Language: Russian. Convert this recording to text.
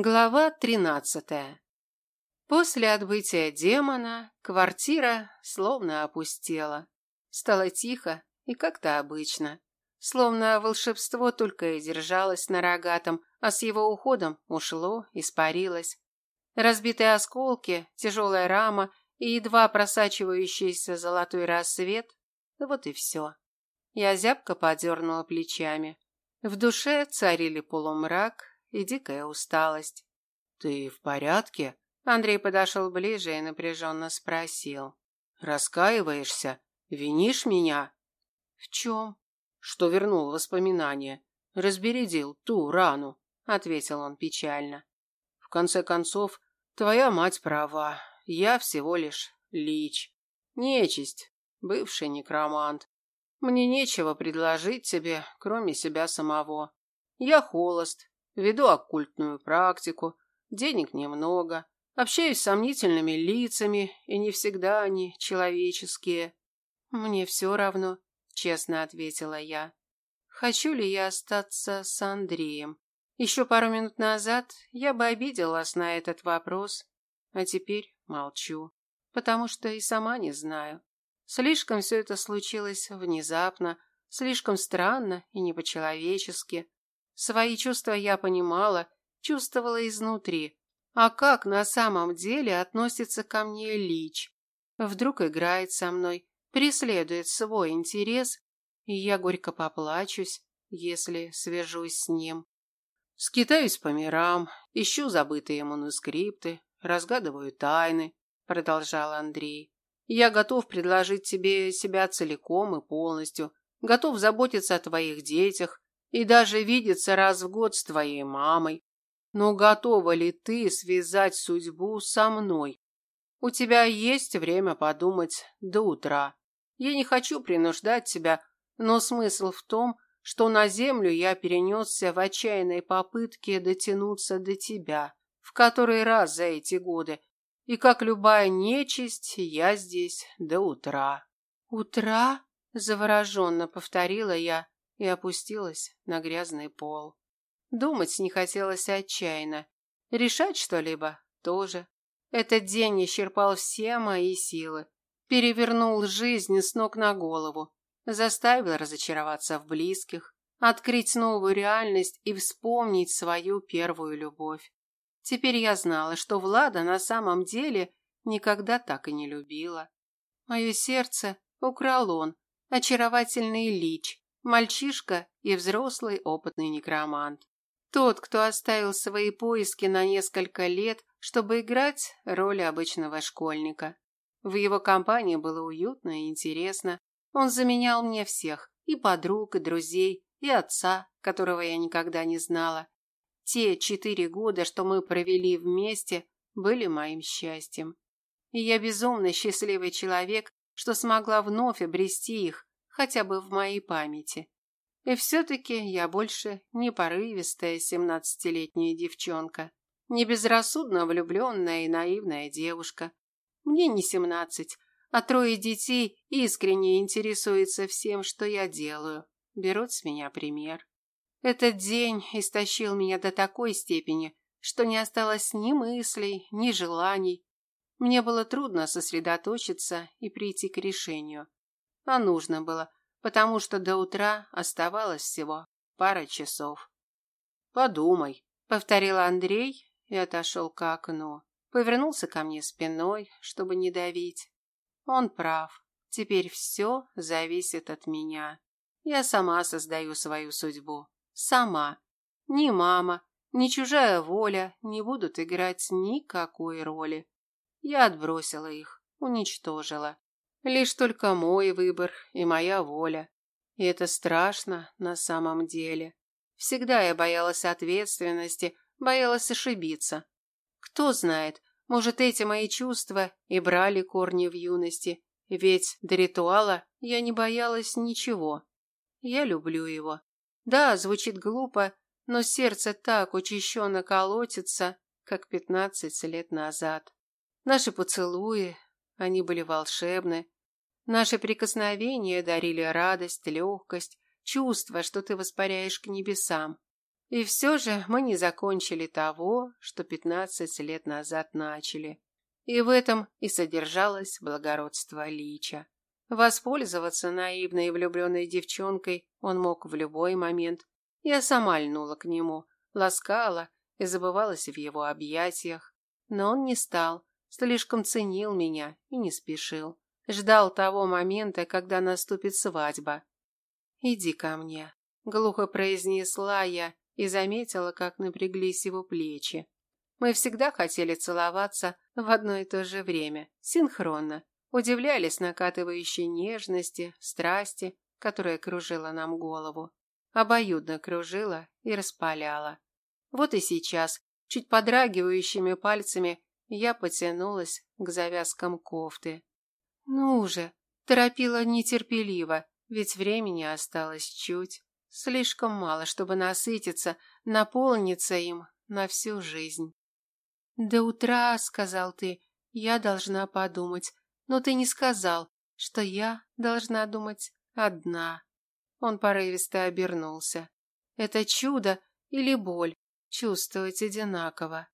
Глава тринадцатая. После отбытия демона квартира словно опустела. Стало тихо и как-то обычно. Словно волшебство только и держалось на рогатом, а с его уходом ушло, испарилось. Разбитые осколки, тяжелая рама и едва просачивающийся золотой рассвет – вот и все. Я зябко подернула плечами. В душе царили полумрак и дикая усталость. «Ты в порядке?» Андрей подошел ближе и напряженно спросил. «Раскаиваешься? Винишь меня?» «В чем?» «Что вернул воспоминания. Разбередил ту рану», — ответил он печально. «В конце концов, твоя мать права. Я всего лишь лич. Нечисть, бывший некромант. Мне нечего предложить тебе, кроме себя самого. Я холост, веду оккультную практику, денег немного, общаюсь с сомнительными лицами, и не всегда они человеческие. Мне все равно, честно ответила я. Хочу ли я остаться с Андреем? Еще пару минут назад я бы обиделась на этот вопрос, а теперь молчу, потому что и сама не знаю. Слишком все это случилось внезапно, слишком странно и не по-человечески. Свои чувства я понимала, чувствовала изнутри. А как на самом деле относится ко мне Лич? Вдруг играет со мной, преследует свой интерес, и я горько поплачусь, если свяжусь с ним. Скитаюсь по мирам, ищу забытые манускрипты, разгадываю тайны, продолжал Андрей. Я готов предложить тебе себя целиком и полностью, готов заботиться о твоих детях, и даже видеться раз в год с твоей мамой. Но готова ли ты связать судьбу со мной? У тебя есть время подумать до утра. Я не хочу принуждать тебя, но смысл в том, что на землю я перенесся в отчаянной попытке дотянуться до тебя, в который раз за эти годы, и как любая нечисть, я здесь до утра. Утра? Завороженно повторила я, и опустилась на грязный пол. Думать не хотелось отчаянно. Решать что-либо тоже. Этот день исчерпал все мои силы. Перевернул жизнь с ног на голову. Заставил разочароваться в близких, открыть новую реальность и вспомнить свою первую любовь. Теперь я знала, что Влада на самом деле никогда так и не любила. Мое сердце украл он, очаровательный лич, Мальчишка и взрослый опытный некромант. Тот, кто оставил свои поиски на несколько лет, чтобы играть роль обычного школьника. В его компании было уютно и интересно. Он заменял мне всех, и подруг, и друзей, и отца, которого я никогда не знала. Те четыре года, что мы провели вместе, были моим счастьем. И я безумно счастливый человек, что смогла вновь обрести их, хотя бы в моей памяти. И все-таки я больше не порывистая семнадцатилетняя девчонка, не безрассудно влюбленная и наивная девушка. Мне не семнадцать, а трое детей искренне интересуются всем, что я делаю, берут с меня пример. Этот день истощил меня до такой степени, что не осталось ни мыслей, ни желаний. Мне было трудно сосредоточиться и прийти к решению а нужно было, потому что до утра оставалось всего пара часов. «Подумай», — повторил Андрей и отошел к окну. Повернулся ко мне спиной, чтобы не давить. Он прав. Теперь все зависит от меня. Я сама создаю свою судьбу. Сама. Ни мама, ни чужая воля не будут играть никакой роли. Я отбросила их, уничтожила. Лишь только мой выбор и моя воля. И это страшно на самом деле. Всегда я боялась ответственности, боялась ошибиться. Кто знает, может, эти мои чувства и брали корни в юности, ведь до ритуала я не боялась ничего. Я люблю его. Да, звучит глупо, но сердце так учащенно колотится, как пятнадцать лет назад. Наши поцелуи, они были волшебны. Наши прикосновения дарили радость, легкость, чувство, что ты воспаряешь к небесам. И все же мы не закончили того, что пятнадцать лет назад начали. И в этом и содержалось благородство Лича. Воспользоваться наивной и влюбленной девчонкой он мог в любой момент. Я сама льнула к нему, ласкала и забывалась в его объятиях. Но он не стал, слишком ценил меня и не спешил. Ждал того момента, когда наступит свадьба. «Иди ко мне», — глухо произнесла я и заметила, как напряглись его плечи. Мы всегда хотели целоваться в одно и то же время, синхронно, удивлялись накатывающей нежности, страсти, которая кружила нам голову. Обоюдно кружила и распаляла. Вот и сейчас, чуть подрагивающими пальцами, я потянулась к завязкам кофты. «Ну же!» – торопила нетерпеливо, ведь времени осталось чуть. Слишком мало, чтобы насытиться, наполниться им на всю жизнь. «До утра», — сказал ты, — «я должна подумать. Но ты не сказал, что я должна думать одна». Он порывисто обернулся. «Это чудо или боль? Чувствовать одинаково.